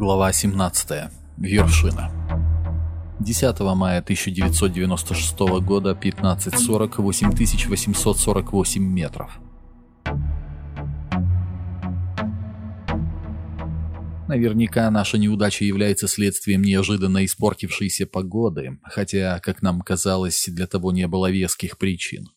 Глава 17. Вершина. 10 мая 1996 года, 15.40, 8848 метров. Наверняка наша неудача является следствием неожиданно испортившейся погоды, хотя, как нам казалось, для того не было веских причин.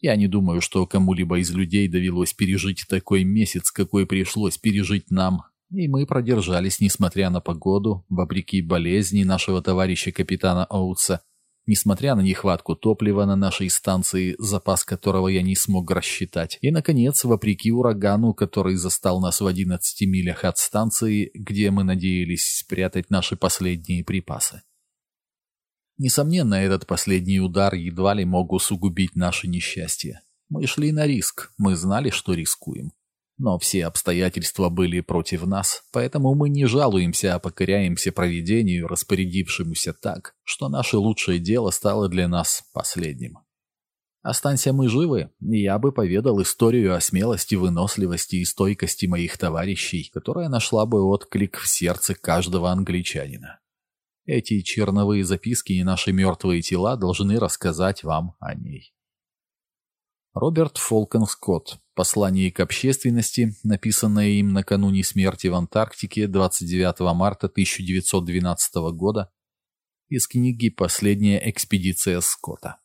Я не думаю, что кому-либо из людей довелось пережить такой месяц, какой пришлось пережить нам, и мы продержались, несмотря на погоду, вопреки болезни нашего товарища капитана Оутса, несмотря на нехватку топлива на нашей станции, запас которого я не смог рассчитать, и, наконец, вопреки урагану, который застал нас в 11 милях от станции, где мы надеялись спрятать наши последние припасы. Несомненно, этот последний удар едва ли мог усугубить наше несчастье. Мы шли на риск, мы знали, что рискуем. Но все обстоятельства были против нас, поэтому мы не жалуемся, а покоряемся провидению, распорядившемуся так, что наше лучшее дело стало для нас последним. Останься мы живы, я бы поведал историю о смелости, выносливости и стойкости моих товарищей, которая нашла бы отклик в сердце каждого англичанина. Эти черновые записки и наши мертвые тела должны рассказать вам о ней. Роберт Фолкон Скотт. Послание к общественности, написанное им накануне смерти в Антарктике 29 марта 1912 года из книги «Последняя экспедиция Скотта».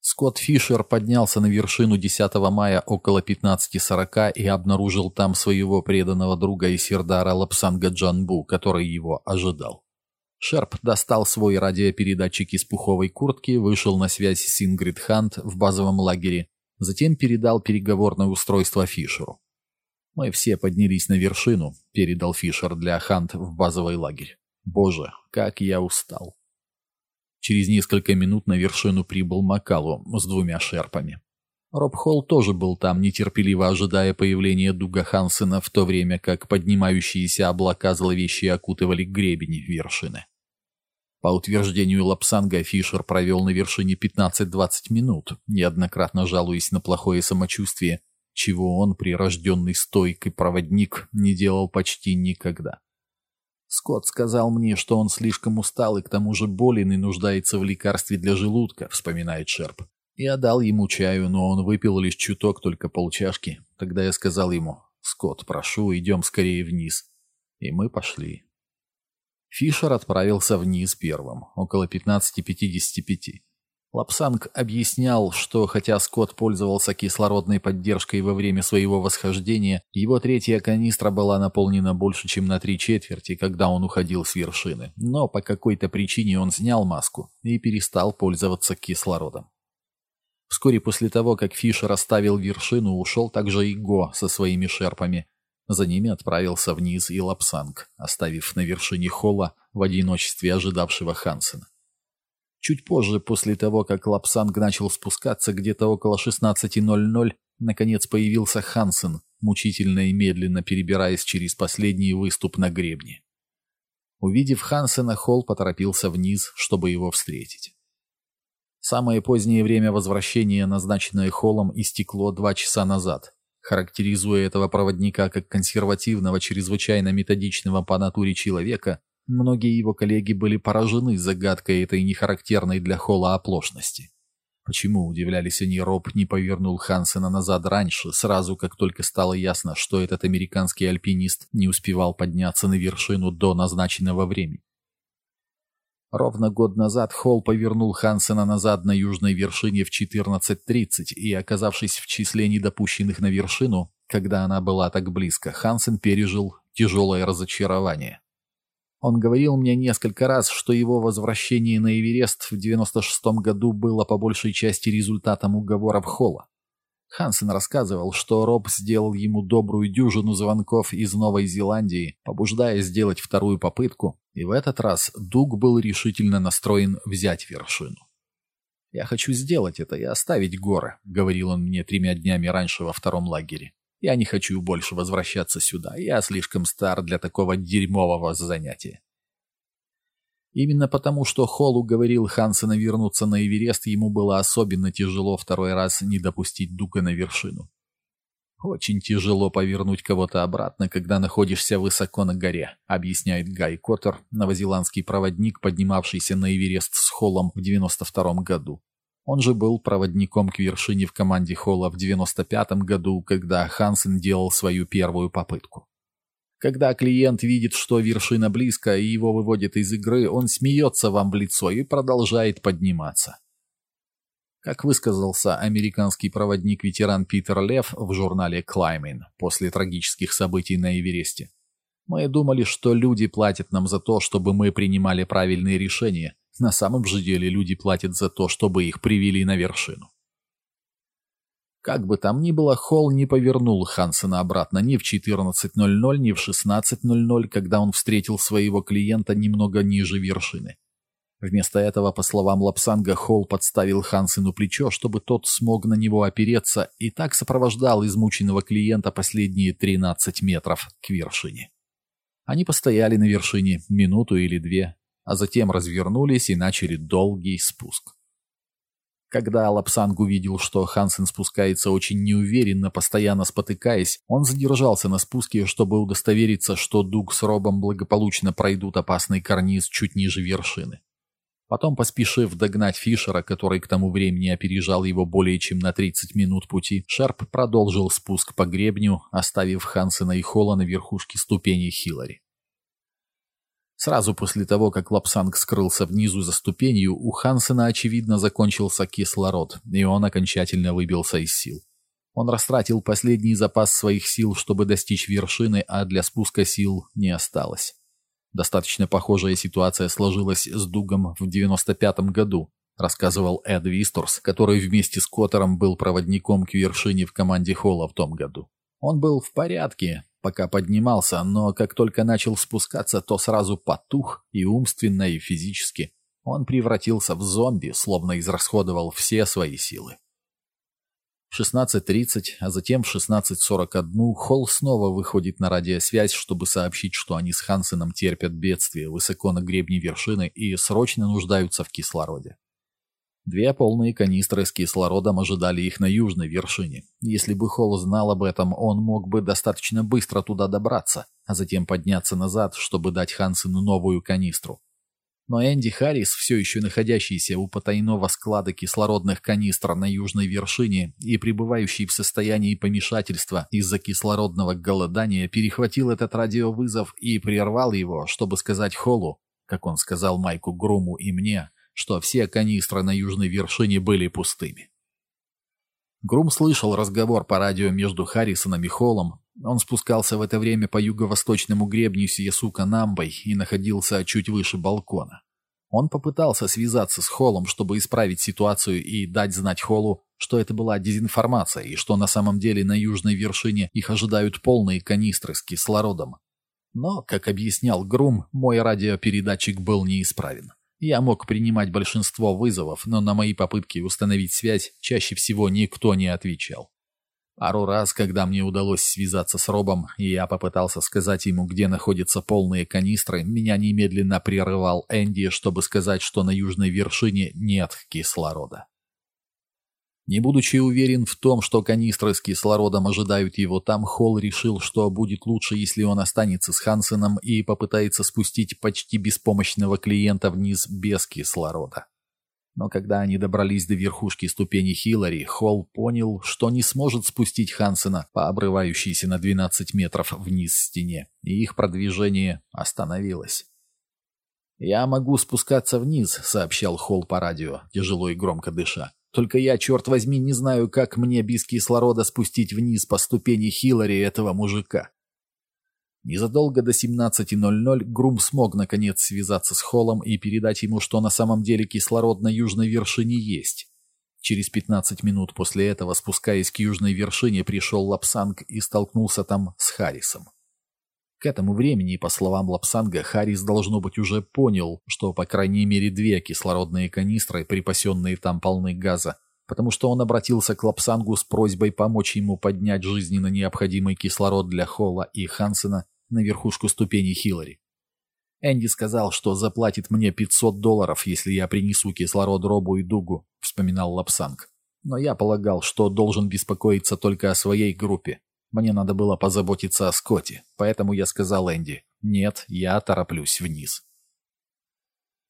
Скотт Фишер поднялся на вершину 10 мая около 15.40 и обнаружил там своего преданного друга и сердара Лапсанга Джанбу, который его ожидал. Шерп достал свой радиопередатчик из пуховой куртки, вышел на связь с Ингрид Хант в базовом лагере, затем передал переговорное устройство Фишеру. «Мы все поднялись на вершину», — передал Фишер для Хант в базовый лагерь. «Боже, как я устал!» Через несколько минут на вершину прибыл Макалу с двумя шерпами. Роб Холл тоже был там, нетерпеливо ожидая появления Дуга Хансена, в то время как поднимающиеся облака зловещие окутывали гребень вершины. По утверждению Лапсанга, Фишер провел на вершине 15-20 минут, неоднократно жалуясь на плохое самочувствие, чего он, прирожденный стойкий проводник, не делал почти никогда. Скотт сказал мне, что он слишком устал и к тому же болен и нуждается в лекарстве для желудка, вспоминает Шерп. Я дал ему чаю, но он выпил лишь чуток, только полчашки. Тогда я сказал ему, «Скотт, прошу, идем скорее вниз». И мы пошли. Фишер отправился вниз первым, около 15.55. Лапсанг объяснял, что хотя Скотт пользовался кислородной поддержкой во время своего восхождения, его третья канистра была наполнена больше, чем на три четверти, когда он уходил с вершины. Но по какой-то причине он снял маску и перестал пользоваться кислородом. Вскоре после того, как Фишер оставил вершину, ушел также и Го со своими шерпами, за ними отправился вниз и Лопсанг, оставив на вершине Холла в одиночестве ожидавшего Хансена. Чуть позже, после того, как Лопсанг начал спускаться где-то около 16.00, наконец появился Хансен, мучительно и медленно перебираясь через последний выступ на гребне. Увидев Хансена, Холл поторопился вниз, чтобы его встретить. Самое позднее время возвращения, назначенное Холлом, истекло два часа назад, Характеризуя этого проводника как консервативного, чрезвычайно методичного по натуре человека, многие его коллеги были поражены загадкой этой нехарактерной для Холла оплошности. Почему, удивлялись они, Роб не повернул Хансена назад раньше, сразу как только стало ясно, что этот американский альпинист не успевал подняться на вершину до назначенного времени? Ровно год назад Холл повернул Хансена назад на южной вершине в 14.30 и, оказавшись в числе недопущенных на вершину, когда она была так близко, Хансен пережил тяжелое разочарование. Он говорил мне несколько раз, что его возвращение на Эверест в 96 году было по большей части результатом уговоров Холла. Хансен рассказывал, что Роб сделал ему добрую дюжину звонков из Новой Зеландии, побуждая сделать вторую попытку, и в этот раз Дуг был решительно настроен взять вершину. «Я хочу сделать это и оставить горы», — говорил он мне тремя днями раньше во втором лагере. «Я не хочу больше возвращаться сюда, я слишком стар для такого дерьмового занятия». Именно потому, что Холл уговорил Хансена вернуться на Эверест, ему было особенно тяжело второй раз не допустить Дука на вершину. «Очень тяжело повернуть кого-то обратно, когда находишься высоко на горе», объясняет Гай Коттер, новозеландский проводник, поднимавшийся на Эверест с Холлом в 92 году. Он же был проводником к вершине в команде Холла в 95 году, когда Хансен делал свою первую попытку. Когда клиент видит, что вершина близко и его выводят из игры, он смеется вам в лицо и продолжает подниматься. Как высказался американский проводник-ветеран Питер Лев в журнале Climbing после трагических событий на Эвересте. Мы думали, что люди платят нам за то, чтобы мы принимали правильные решения. На самом же деле люди платят за то, чтобы их привели на вершину. Как бы там ни было, Холл не повернул Хансена обратно ни в 14.00, ни в 16.00, когда он встретил своего клиента немного ниже вершины. Вместо этого, по словам Лапсанга, Холл подставил Хансену плечо, чтобы тот смог на него опереться, и так сопровождал измученного клиента последние 13 метров к вершине. Они постояли на вершине минуту или две, а затем развернулись и начали долгий спуск. Когда Лопсанг увидел, что Хансен спускается очень неуверенно, постоянно спотыкаясь, он задержался на спуске, чтобы удостовериться, что Дуг с Робом благополучно пройдут опасный карниз чуть ниже вершины. Потом, поспешив догнать Фишера, который к тому времени опережал его более чем на 30 минут пути, шерп продолжил спуск по гребню, оставив Хансена и Холла на верхушке ступеней Хиллари. Сразу после того, как Лопсанг скрылся внизу за ступенью, у Хансена, очевидно, закончился кислород, и он окончательно выбился из сил. Он растратил последний запас своих сил, чтобы достичь вершины, а для спуска сил не осталось. Достаточно похожая ситуация сложилась с Дугом в 95-м году, рассказывал Эд Висторс, который вместе с Коттером был проводником к вершине в команде Холла в том году. Он был в порядке, пока поднимался, но как только начал спускаться, то сразу потух и умственно, и физически. Он превратился в зомби, словно израсходовал все свои силы. В 16.30, а затем в 16.41 Холл снова выходит на радиосвязь, чтобы сообщить, что они с Хансеном терпят бедствие высоко на гребне вершины и срочно нуждаются в кислороде. Две полные канистры с кислородом ожидали их на южной вершине. Если бы Холл знал об этом, он мог бы достаточно быстро туда добраться, а затем подняться назад, чтобы дать Хансену новую канистру. Но Энди Харрис, все еще находящийся у потайного склада кислородных канистр на южной вершине и пребывающий в состоянии помешательства из-за кислородного голодания, перехватил этот радиовызов и прервал его, чтобы сказать Холлу, как он сказал Майку Груму и мне, что все канистры на южной вершине были пустыми. Грум слышал разговор по радио между Харрисоном и Холлом, он спускался в это время по юго-восточному гребню Сиесука-Намбой и находился чуть выше балкона. Он попытался связаться с Холлом, чтобы исправить ситуацию и дать знать Холлу, что это была дезинформация и что на самом деле на южной вершине их ожидают полные канистры с кислородом. Но, как объяснял Грум, мой радиопередатчик был неисправен. Я мог принимать большинство вызовов, но на мои попытки установить связь чаще всего никто не отвечал. Пару раз, когда мне удалось связаться с Робом, и я попытался сказать ему, где находятся полные канистры, меня немедленно прерывал Энди, чтобы сказать, что на южной вершине нет кислорода. Не будучи уверен в том, что канистры с кислородом ожидают его там, Холл решил, что будет лучше, если он останется с Хансеном и попытается спустить почти беспомощного клиента вниз без кислорода. Но когда они добрались до верхушки ступени Хиллари, Холл понял, что не сможет спустить Хансена по обрывающейся на 12 метров вниз стене, и их продвижение остановилось. «Я могу спускаться вниз», — сообщал Холл по радио, тяжело и громко дыша. «Только я, черт возьми, не знаю, как мне без кислорода спустить вниз по ступени Хиллари этого мужика». Незадолго до 17.00 Грум смог наконец связаться с Холлом и передать ему, что на самом деле кислород на южной вершине есть. Через 15 минут после этого, спускаясь к южной вершине, пришел Лапсанг и столкнулся там с Харрисом. К этому времени, по словам Лапсанга, Харрис, должно быть, уже понял, что по крайней мере две кислородные канистры, припасенные там полны газа, потому что он обратился к Лапсангу с просьбой помочь ему поднять жизненно необходимый кислород для Холла и Хансена на верхушку ступени Хиллари. Энди сказал, что заплатит мне 500 долларов, если я принесу кислород Робу и Дугу, вспоминал Лапсанг. Но я полагал, что должен беспокоиться только о своей группе. Мне надо было позаботиться о Скотте, поэтому я сказал Энди, «Нет, я тороплюсь вниз».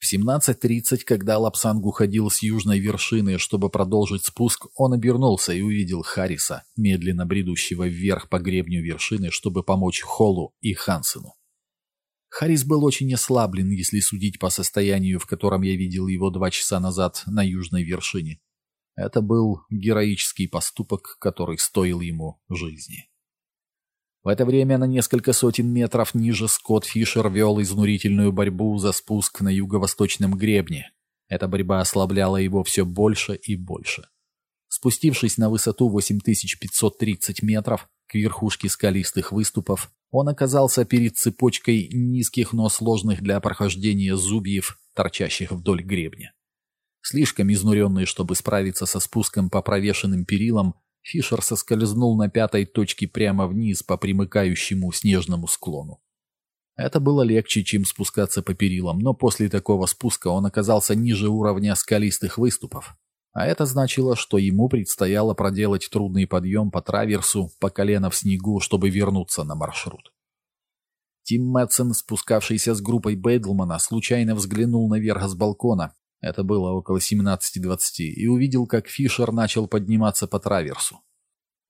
В 17.30, когда Лапсанг уходил с южной вершины, чтобы продолжить спуск, он обернулся и увидел Харриса, медленно бредущего вверх по гребню вершины, чтобы помочь Холлу и Хансену. Харрис был очень ослаблен, если судить по состоянию, в котором я видел его два часа назад на южной вершине. Это был героический поступок, который стоил ему жизни. В это время на несколько сотен метров ниже Скотт Фишер вел изнурительную борьбу за спуск на юго-восточном гребне. Эта борьба ослабляла его все больше и больше. Спустившись на высоту 8530 метров к верхушке скалистых выступов, он оказался перед цепочкой низких, но сложных для прохождения зубьев, торчащих вдоль гребня. Слишком изнуренный, чтобы справиться со спуском по провешенным перилам, Фишер соскользнул на пятой точке прямо вниз по примыкающему снежному склону. Это было легче, чем спускаться по перилам, но после такого спуска он оказался ниже уровня скалистых выступов. А это значило, что ему предстояло проделать трудный подъем по траверсу по колено в снегу, чтобы вернуться на маршрут. Тим Мэтсон, спускавшийся с группой Бейдлмана, случайно взглянул наверх с балкона это было около 17.20, и увидел, как Фишер начал подниматься по траверсу.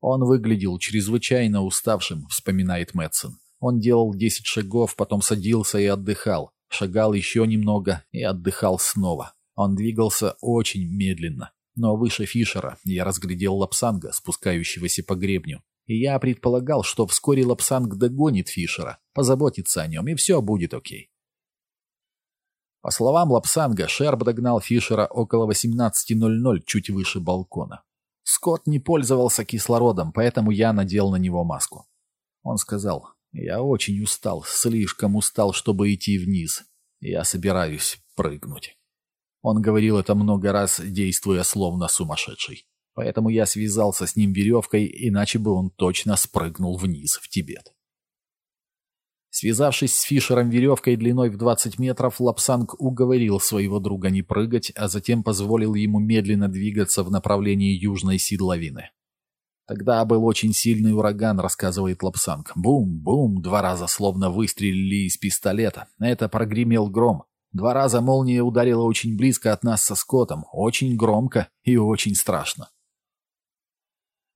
Он выглядел чрезвычайно уставшим, вспоминает Мэтсон. Он делал 10 шагов, потом садился и отдыхал, шагал еще немного и отдыхал снова. Он двигался очень медленно. Но выше Фишера я разглядел Лапсанга, спускающегося по гребню. И я предполагал, что вскоре Лапсанг догонит Фишера, позаботится о нем, и все будет окей. По словам Лапсанга, Шерб догнал Фишера около 18.00, чуть выше балкона. Скотт не пользовался кислородом, поэтому я надел на него маску. Он сказал, «Я очень устал, слишком устал, чтобы идти вниз. Я собираюсь прыгнуть». Он говорил это много раз, действуя словно сумасшедший. Поэтому я связался с ним веревкой, иначе бы он точно спрыгнул вниз, в Тибет. Связавшись с Фишером веревкой длиной в 20 метров, Лапсанг уговорил своего друга не прыгать, а затем позволил ему медленно двигаться в направлении южной седловины. Тогда был очень сильный ураган, рассказывает Лапсанг. Бум-бум, два раза словно выстрелили из пистолета. Это прогремел гром. Два раза молния ударила очень близко от нас со Скоттом, очень громко и очень страшно.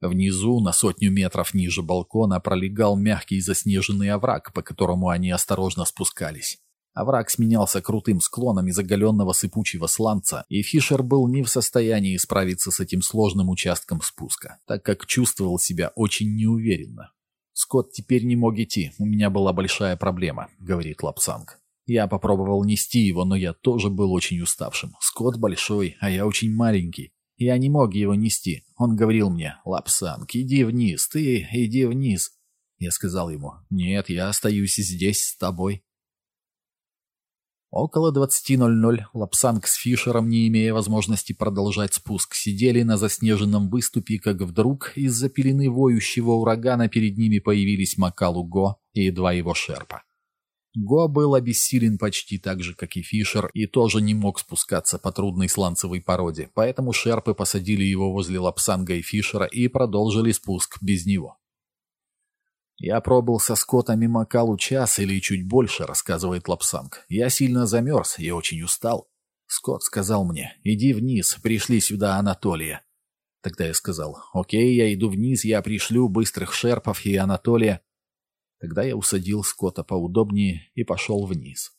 Внизу, на сотню метров ниже балкона, пролегал мягкий заснеженный овраг, по которому они осторожно спускались. Овраг сменялся крутым склоном из оголенного сыпучего сланца, и Фишер был не в состоянии справиться с этим сложным участком спуска, так как чувствовал себя очень неуверенно. «Скотт теперь не мог идти, у меня была большая проблема», — говорит Лапсанг. «Я попробовал нести его, но я тоже был очень уставшим. Скотт большой, а я очень маленький. Я не мог его нести. Он говорил мне, «Лапсанг, иди вниз, ты иди вниз». Я сказал ему, «Нет, я остаюсь здесь с тобой». Около 20.00 Лапсанг с Фишером, не имея возможности продолжать спуск, сидели на заснеженном выступе, как вдруг из-за пелены воющего урагана перед ними появились Макалу Го и два его шерпа. Го был обессилен почти так же, как и Фишер, и тоже не мог спускаться по трудной сланцевой породе, поэтому шерпы посадили его возле Лапсанга и Фишера и продолжили спуск без него. «Я пробыл со Скоттом и Макалу час или чуть больше», — рассказывает Лапсанг. «Я сильно замерз и очень устал. Скотт сказал мне, иди вниз, пришли сюда Анатолия». Тогда я сказал, «Окей, я иду вниз, я пришлю быстрых шерпов и Анатолия». Тогда я усадил Скотта поудобнее и пошел вниз.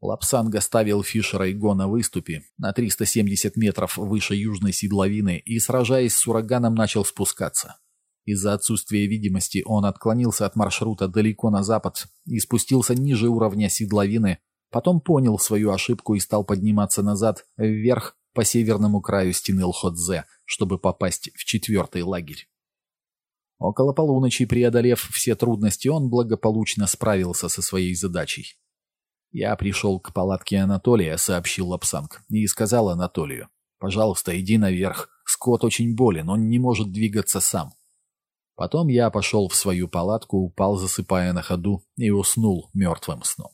Лапсанг оставил Фишера и Го на выступе, на 370 метров выше южной седловины, и, сражаясь с ураганом, начал спускаться. Из-за отсутствия видимости он отклонился от маршрута далеко на запад и спустился ниже уровня седловины, потом понял свою ошибку и стал подниматься назад, вверх, по северному краю стены Лходзе, чтобы попасть в четвертый лагерь. Около полуночи, преодолев все трудности, он благополучно справился со своей задачей. «Я пришел к палатке Анатолия», — сообщил Лапсанг, и сказал Анатолию. «Пожалуйста, иди наверх. Скот очень болен, он не может двигаться сам». Потом я пошел в свою палатку, упал, засыпая на ходу, и уснул мертвым сном.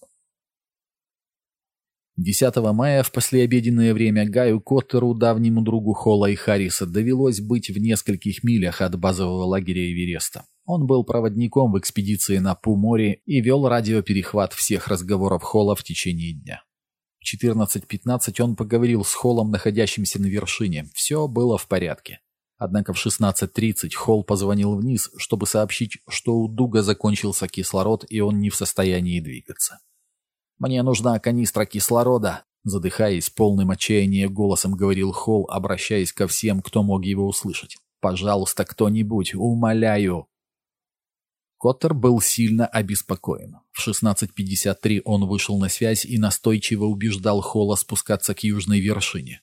10 мая в послеобеденное время Гаю Коттеру, давнему другу Холла и Харриса, довелось быть в нескольких милях от базового лагеря Эвереста. Он был проводником в экспедиции на Пуморе и вел радиоперехват всех разговоров Холла в течение дня. В 14.15 он поговорил с Холлом, находящимся на вершине. Все было в порядке. Однако в 16.30 Холл позвонил вниз, чтобы сообщить, что у Дуга закончился кислород и он не в состоянии двигаться. «Мне нужна канистра кислорода», задыхаясь, полным отчаяния голосом говорил Холл, обращаясь ко всем, кто мог его услышать. «Пожалуйста, кто-нибудь, умоляю!» Коттер был сильно обеспокоен. В 16.53 он вышел на связь и настойчиво убеждал Холла спускаться к южной вершине.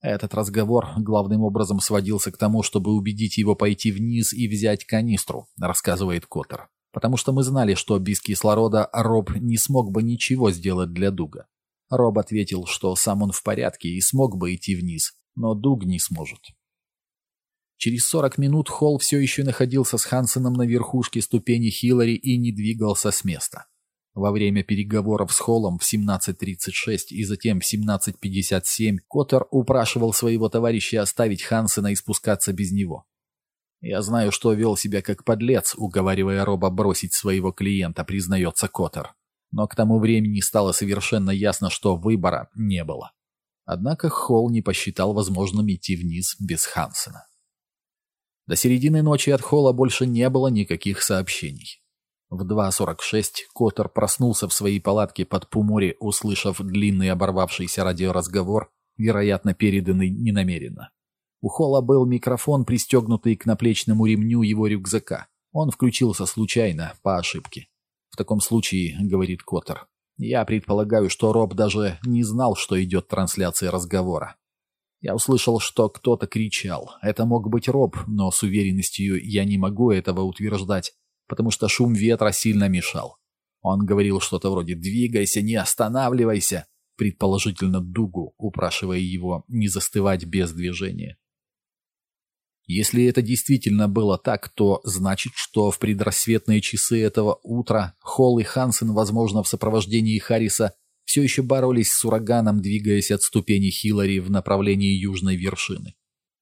Этот разговор главным образом сводился к тому, чтобы убедить его пойти вниз и взять канистру, рассказывает Коттер. Потому что мы знали, что без кислорода Роб не смог бы ничего сделать для Дуга. Роб ответил, что сам он в порядке и смог бы идти вниз, но Дуг не сможет. Через 40 минут Холл все еще находился с Хансеном на верхушке ступени Хиллари и не двигался с места. Во время переговоров с Холлом в 17.36 и затем в 17.57 Коттер упрашивал своего товарища оставить Хансена и спускаться без него. «Я знаю, что вел себя как подлец, уговаривая Роба бросить своего клиента», признается Коттер. Но к тому времени стало совершенно ясно, что выбора не было. Однако Холл не посчитал возможным идти вниз без Хансена. До середины ночи от Холла больше не было никаких сообщений. В 2.46 Коттер проснулся в своей палатке под Пумори, услышав длинный оборвавшийся радиоразговор, вероятно, переданный ненамеренно. У Холла был микрофон, пристегнутый к наплечному ремню его рюкзака. Он включился случайно, по ошибке. «В таком случае», — говорит Коттер, — «я предполагаю, что Роб даже не знал, что идет трансляция разговора. Я услышал, что кто-то кричал. Это мог быть Роб, но с уверенностью я не могу этого утверждать потому что шум ветра сильно мешал. Он говорил что-то вроде «двигайся, не останавливайся», предположительно Дугу, упрашивая его не застывать без движения. Если это действительно было так, то значит, что в предрассветные часы этого утра Холл и Хансен, возможно, в сопровождении Харриса, все еще боролись с ураганом, двигаясь от ступени Хиллари в направлении южной вершины.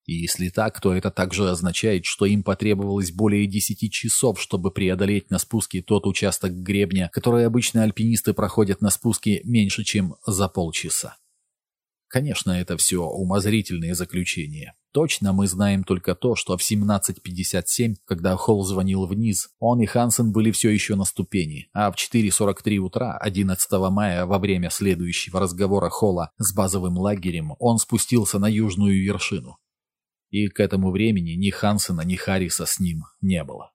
И если так, то это также означает, что им потребовалось более 10 часов, чтобы преодолеть на спуске тот участок гребня, который обычно альпинисты проходят на спуске меньше, чем за полчаса. Конечно, это все умозрительные заключения. Точно мы знаем только то, что в 17.57, когда Холл звонил вниз, он и Хансен были все еще на ступени, а в 4.43 утра 11 мая во время следующего разговора Холла с базовым лагерем он спустился на южную вершину и к этому времени ни Хансена, ни Харриса с ним не было.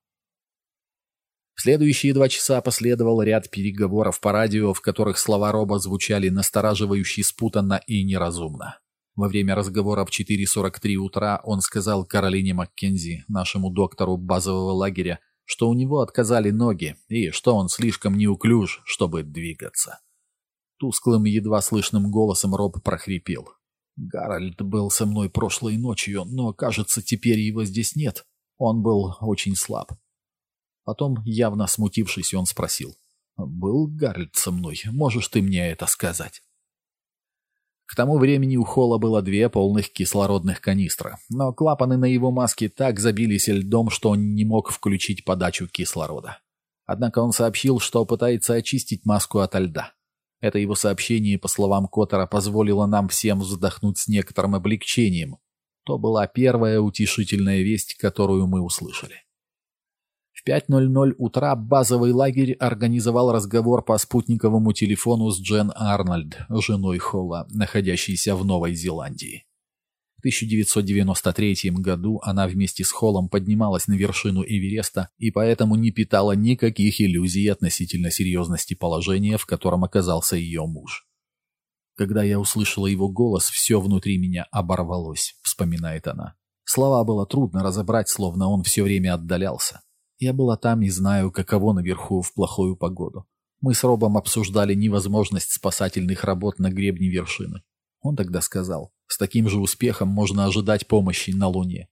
В следующие два часа последовал ряд переговоров по радио, в которых слова Роба звучали настораживающе спутанно и неразумно. Во время разговора в 4.43 утра он сказал Каролине Маккензи, нашему доктору базового лагеря, что у него отказали ноги и что он слишком неуклюж, чтобы двигаться. Тусклым, едва слышным голосом Роб прохрипел. Гарольд был со мной прошлой ночью, но, кажется, теперь его здесь нет. Он был очень слаб. Потом, явно смутившись, он спросил. «Был Гарольд со мной? Можешь ты мне это сказать?» К тому времени у Холла было две полных кислородных канистра, но клапаны на его маске так забились льдом, что он не мог включить подачу кислорода. Однако он сообщил, что пытается очистить маску от льда. Это его сообщение, по словам Коттера, позволило нам всем вздохнуть с некоторым облегчением. То была первая утешительная весть, которую мы услышали. В 5.00 утра базовый лагерь организовал разговор по спутниковому телефону с Джен Арнольд, женой Холла, находящейся в Новой Зеландии. В 1993 году она вместе с Холлом поднималась на вершину Эвереста и поэтому не питала никаких иллюзий относительно серьезности положения, в котором оказался ее муж. «Когда я услышала его голос, все внутри меня оборвалось», — вспоминает она. Слова было трудно разобрать, словно он все время отдалялся. Я была там и знаю, каково наверху в плохую погоду. Мы с Робом обсуждали невозможность спасательных работ на гребне вершины. Он тогда сказал, с таким же успехом можно ожидать помощи на Луне.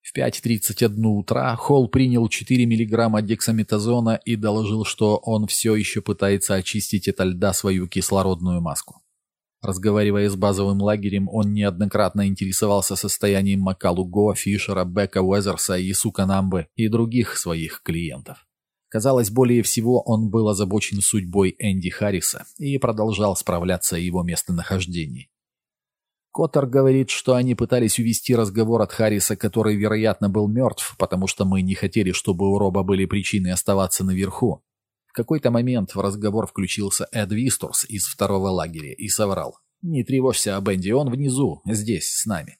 В 5.31 утра Холл принял 4 мг дексаметазона и доложил, что он все еще пытается очистить от льда свою кислородную маску. Разговаривая с базовым лагерем, он неоднократно интересовался состоянием Макалу Го, Фишера, Бека Уэзерса и Суканамбы и других своих клиентов. Казалось, более всего он был озабочен судьбой Энди Харриса и продолжал справляться о его местонахождении. Коттер говорит, что они пытались увести разговор от Харриса, который, вероятно, был мертв, потому что мы не хотели, чтобы у Роба были причины оставаться наверху. В какой-то момент в разговор включился Эд Висторс из второго лагеря и соврал. «Не тревожься об Энди, он внизу, здесь, с нами».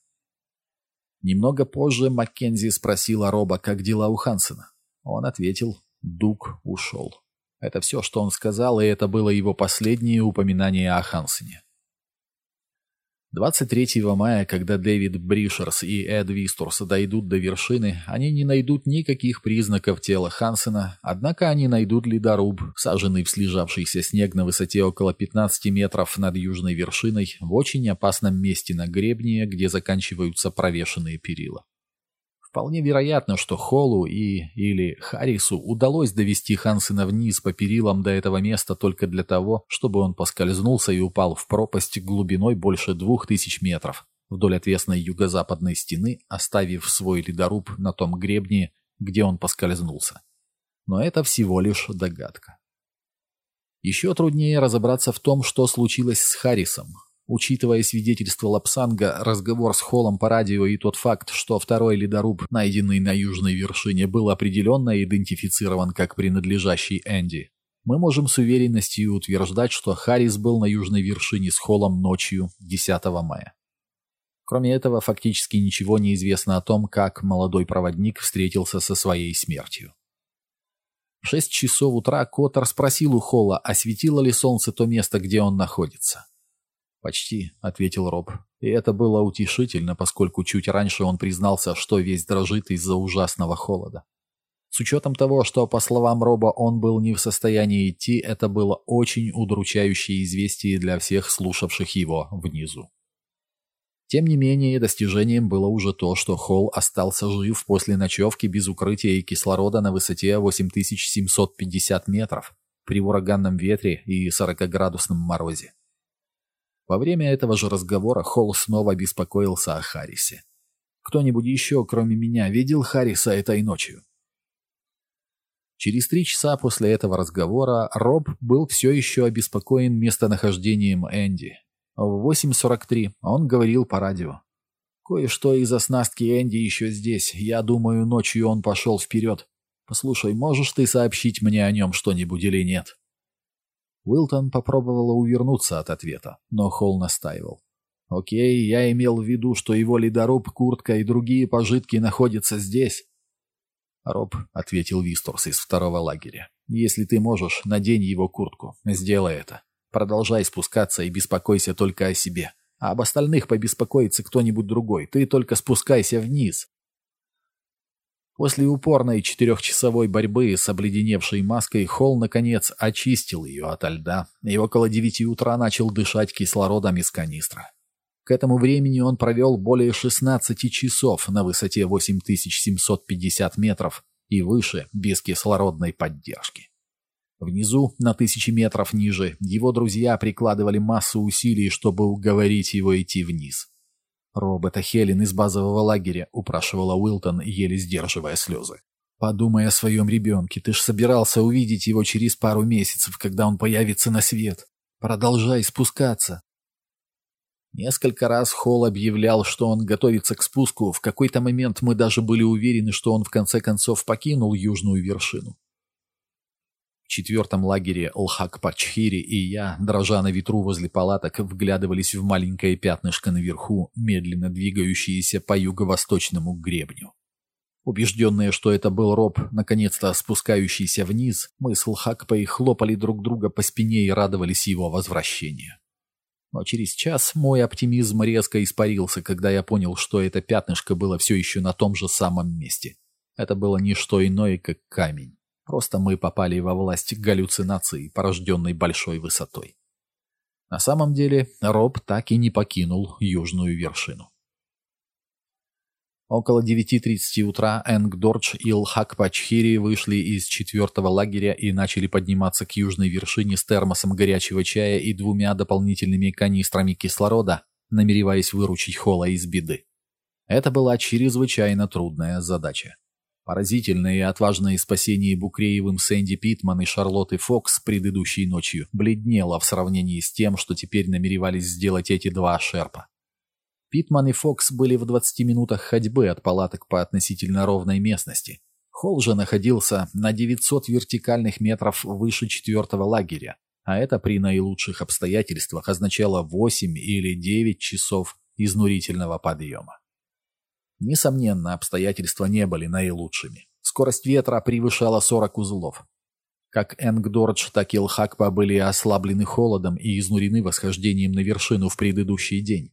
Немного позже Маккензи спросила Роба, как дела у Хансена. Он ответил, Дуг ушел. Это все, что он сказал, и это было его последнее упоминание о Хансене. 23 мая, когда Дэвид Бришерс и Эд Висторс дойдут до вершины, они не найдут никаких признаков тела Хансена, однако они найдут ледоруб, саженный в слежавшийся снег на высоте около 15 метров над южной вершиной, в очень опасном месте на гребне, где заканчиваются провешенные перила. Вполне вероятно, что Холлу и или Харрису удалось довести Хансена вниз по перилам до этого места только для того, чтобы он поскользнулся и упал в пропасть глубиной больше двух тысяч метров вдоль отвесной юго-западной стены, оставив свой ледоруб на том гребне, где он поскользнулся. Но это всего лишь догадка. Еще труднее разобраться в том, что случилось с Харрисом. Учитывая свидетельство Лапсанга, разговор с Холлом по радио и тот факт, что второй ледоруб, найденный на южной вершине, был определенно идентифицирован как принадлежащий Энди, мы можем с уверенностью утверждать, что Харрис был на южной вершине с Холлом ночью 10 мая. Кроме этого, фактически ничего не известно о том, как молодой проводник встретился со своей смертью. В шесть часов утра Коттер спросил у Холла, осветило ли солнце то место, где он находится. «Почти», — ответил Роб. И это было утешительно, поскольку чуть раньше он признался, что весь дрожит из-за ужасного холода. С учетом того, что, по словам Роба, он был не в состоянии идти, это было очень удручающее известие для всех слушавших его внизу. Тем не менее, достижением было уже то, что Холл остался жив после ночевки без укрытия и кислорода на высоте 8750 метров при ураганном ветре и 40-градусном морозе. Во время этого же разговора Холл снова беспокоился о Харрисе. «Кто-нибудь еще, кроме меня, видел Харриса этой ночью?» Через три часа после этого разговора Роб был все еще обеспокоен местонахождением Энди. В 8.43 он говорил по радио. «Кое-что из оснастки Энди еще здесь. Я думаю, ночью он пошел вперед. Послушай, можешь ты сообщить мне о нем что-нибудь или нет?» Уилтон попробовала увернуться от ответа, но Холл настаивал. «Окей, я имел в виду, что его ледоруб, куртка и другие пожитки находятся здесь». «Роб», — ответил Висторс из второго лагеря, — «если ты можешь, надень его куртку. Сделай это. Продолжай спускаться и беспокойся только о себе. А об остальных побеспокоится кто-нибудь другой. Ты только спускайся вниз. После упорной четырехчасовой борьбы с обледеневшей маской Холл, наконец, очистил ее ото льда и около девяти утра начал дышать кислородом из канистра. К этому времени он провел более 16 часов на высоте 8750 метров и выше без кислородной поддержки. Внизу, на тысячи метров ниже, его друзья прикладывали массу усилий, чтобы уговорить его идти вниз. «Робота Хелен из базового лагеря», — упрашивала Уилтон, еле сдерживая слезы. «Подумай о своем ребенке. Ты ж собирался увидеть его через пару месяцев, когда он появится на свет. Продолжай спускаться». Несколько раз Холл объявлял, что он готовится к спуску. В какой-то момент мы даже были уверены, что он в конце концов покинул южную вершину четвертом лагере Лхак-Пачхири и я, дрожа на ветру возле палаток, вглядывались в маленькое пятнышко наверху, медленно двигающееся по юго-восточному гребню. Убежденные, что это был Роб, наконец-то спускающийся вниз, мы с Лхакпой хлопали друг друга по спине и радовались его возвращению. Но через час мой оптимизм резко испарился, когда я понял, что это пятнышко было все еще на том же самом месте. Это было не что иное, как камень. Просто мы попали во власть галлюцинации, порожденной большой высотой. На самом деле, Роб так и не покинул южную вершину. Около 9.30 утра Энгдордж и Лхак-Пачхири вышли из четвертого лагеря и начали подниматься к южной вершине с термосом горячего чая и двумя дополнительными канистрами кислорода, намереваясь выручить Холла из беды. Это была чрезвычайно трудная задача. Поразительное и отважное спасение Букреевым Сэнди Питман и Шарлотты Фокс предыдущей ночью бледнело в сравнении с тем, что теперь намеревались сделать эти два шерпа. Питман и Фокс были в 20 минутах ходьбы от палаток по относительно ровной местности. Холл же находился на 900 вертикальных метров выше четвертого лагеря, а это при наилучших обстоятельствах означало 8 или 9 часов изнурительного подъема. Несомненно, обстоятельства не были наилучшими. Скорость ветра превышала 40 узлов. Как Энгдордж, так и Лхакпа были ослаблены холодом и изнурены восхождением на вершину в предыдущий день.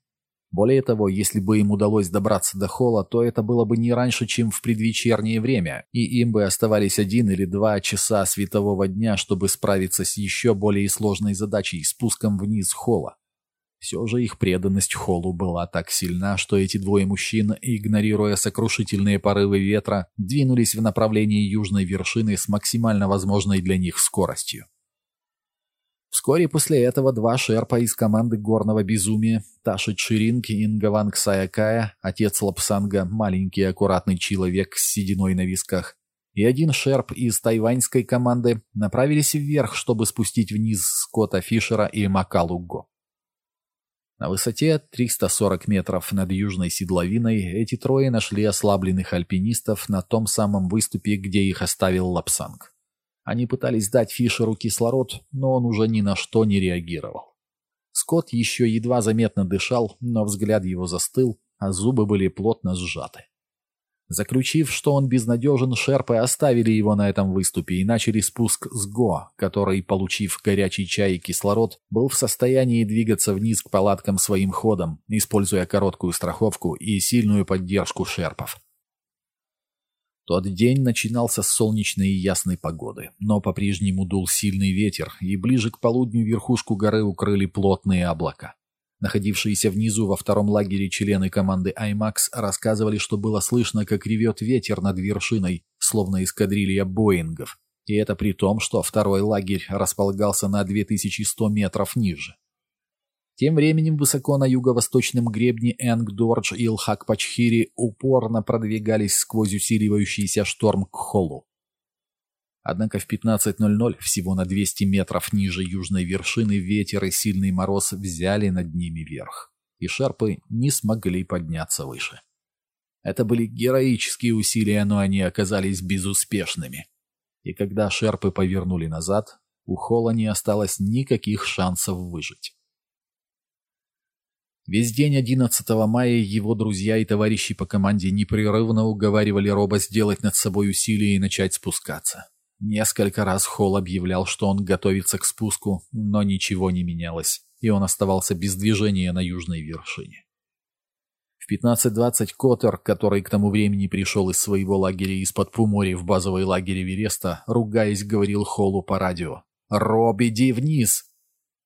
Более того, если бы им удалось добраться до холла, то это было бы не раньше, чем в предвечернее время, и им бы оставались один или два часа светового дня, чтобы справиться с еще более сложной задачей – спуском вниз холла. Все же их преданность холлу была так сильна, что эти двое мужчин, игнорируя сокрушительные порывы ветра, двинулись в направлении южной вершины с максимально возможной для них скоростью. Вскоре после этого два шерпа из команды горного безумия, Таши Чиринг и Ингаванг Саякая, отец Лапсанга, маленький аккуратный человек с сединой на висках, и один шерп из тайваньской команды направились вверх, чтобы спустить вниз Скотта Фишера и Макалуго. На высоте 340 метров над южной седловиной эти трое нашли ослабленных альпинистов на том самом выступе, где их оставил Лапсанг. Они пытались дать Фишеру кислород, но он уже ни на что не реагировал. Скотт еще едва заметно дышал, но взгляд его застыл, а зубы были плотно сжаты. Заключив, что он безнадежен, шерпы оставили его на этом выступе и начали спуск с Го, который, получив горячий чай и кислород, был в состоянии двигаться вниз к палаткам своим ходом, используя короткую страховку и сильную поддержку шерпов. Тот день начинался с солнечной и ясной погоды, но по-прежнему дул сильный ветер, и ближе к полудню верхушку горы укрыли плотные облака. Находившиеся внизу во втором лагере члены команды «Аймакс» рассказывали, что было слышно, как ревет ветер над вершиной, словно эскадрилья Боингов. И это при том, что второй лагерь располагался на 2100 метров ниже. Тем временем высоко на юго-восточном гребне Энгдордж и Лхак-Пачхири упорно продвигались сквозь усиливающийся шторм к холлу. Однако в 15.00, всего на 200 метров ниже южной вершины, ветер и сильный мороз взяли над ними верх, и шарпы не смогли подняться выше. Это были героические усилия, но они оказались безуспешными. И когда шерпы повернули назад, у Холла не осталось никаких шансов выжить. Весь день 11 мая его друзья и товарищи по команде непрерывно уговаривали Роба сделать над собой усилия и начать спускаться. Несколько раз Холл объявлял, что он готовится к спуску, но ничего не менялось, и он оставался без движения на южной вершине. В 15.20 Коттер, который к тому времени пришел из своего лагеря из-под Пумори в базовый лагерь Эвереста, ругаясь, говорил Холлу по радио. «Роб, иди вниз!»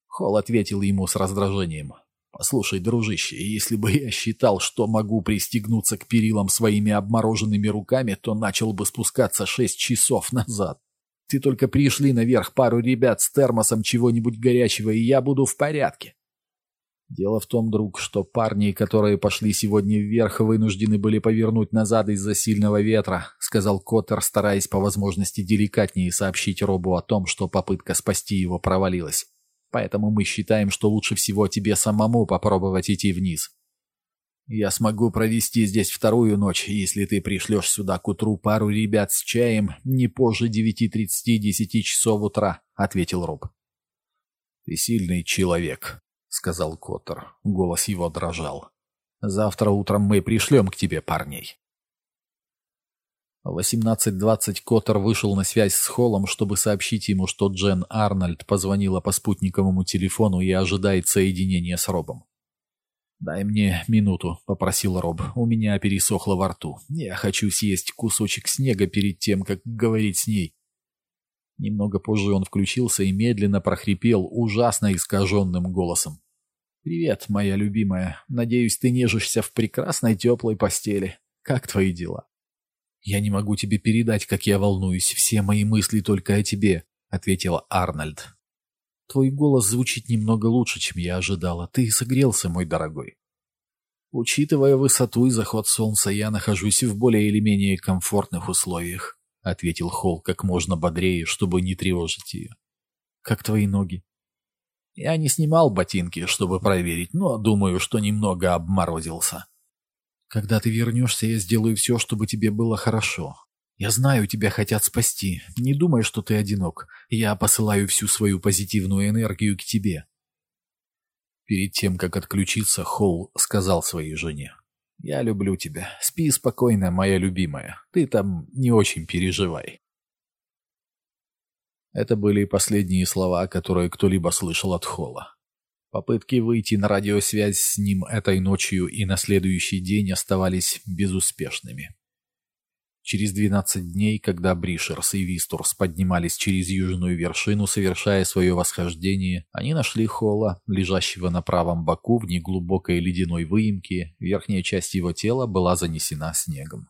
Холл ответил ему с раздражением. «Послушай, дружище, если бы я считал, что могу пристегнуться к перилам своими обмороженными руками, то начал бы спускаться шесть часов назад. Ты только пришли наверх пару ребят с термосом чего-нибудь горячего, и я буду в порядке». Дело в том, друг, что парни, которые пошли сегодня вверх, вынуждены были повернуть назад из-за сильного ветра, сказал Коттер, стараясь по возможности деликатнее сообщить Робу о том, что попытка спасти его провалилась. Поэтому мы считаем, что лучше всего тебе самому попробовать идти вниз. Я смогу провести здесь вторую ночь, если ты пришлешь сюда к утру пару ребят с чаем не позже 9.30-10 часов утра», — ответил Роб. «Ты сильный человек», — сказал Коттер. Голос его дрожал. «Завтра утром мы пришлем к тебе парней». В 18.20 Коттер вышел на связь с Холлом, чтобы сообщить ему, что Джен Арнольд позвонила по спутниковому телефону и ожидает соединения с Робом. «Дай мне минуту», — попросил Роб. «У меня пересохло во рту. Я хочу съесть кусочек снега перед тем, как говорить с ней». Немного позже он включился и медленно прохрипел ужасно искаженным голосом. «Привет, моя любимая. Надеюсь, ты нежишься в прекрасной теплой постели. Как твои дела?» «Я не могу тебе передать, как я волнуюсь. Все мои мысли только о тебе», — ответила Арнольд. «Твой голос звучит немного лучше, чем я ожидала. Ты согрелся, мой дорогой». «Учитывая высоту и заход солнца, я нахожусь в более или менее комфортных условиях», — ответил Холл как можно бодрее, чтобы не тревожить ее. «Как твои ноги?» «Я не снимал ботинки, чтобы проверить, но думаю, что немного обморозился». Когда ты вернешься, я сделаю все, чтобы тебе было хорошо. Я знаю, тебя хотят спасти. Не думай, что ты одинок. Я посылаю всю свою позитивную энергию к тебе. Перед тем, как отключиться, Холл сказал своей жене. «Я люблю тебя. Спи спокойно, моя любимая. Ты там не очень переживай». Это были последние слова, которые кто-либо слышал от Холла. Попытки выйти на радиосвязь с ним этой ночью и на следующий день оставались безуспешными. Через 12 дней, когда Бришерс и Вистурс поднимались через южную вершину, совершая свое восхождение, они нашли Холла, лежащего на правом боку в неглубокой ледяной выемке, верхняя часть его тела была занесена снегом.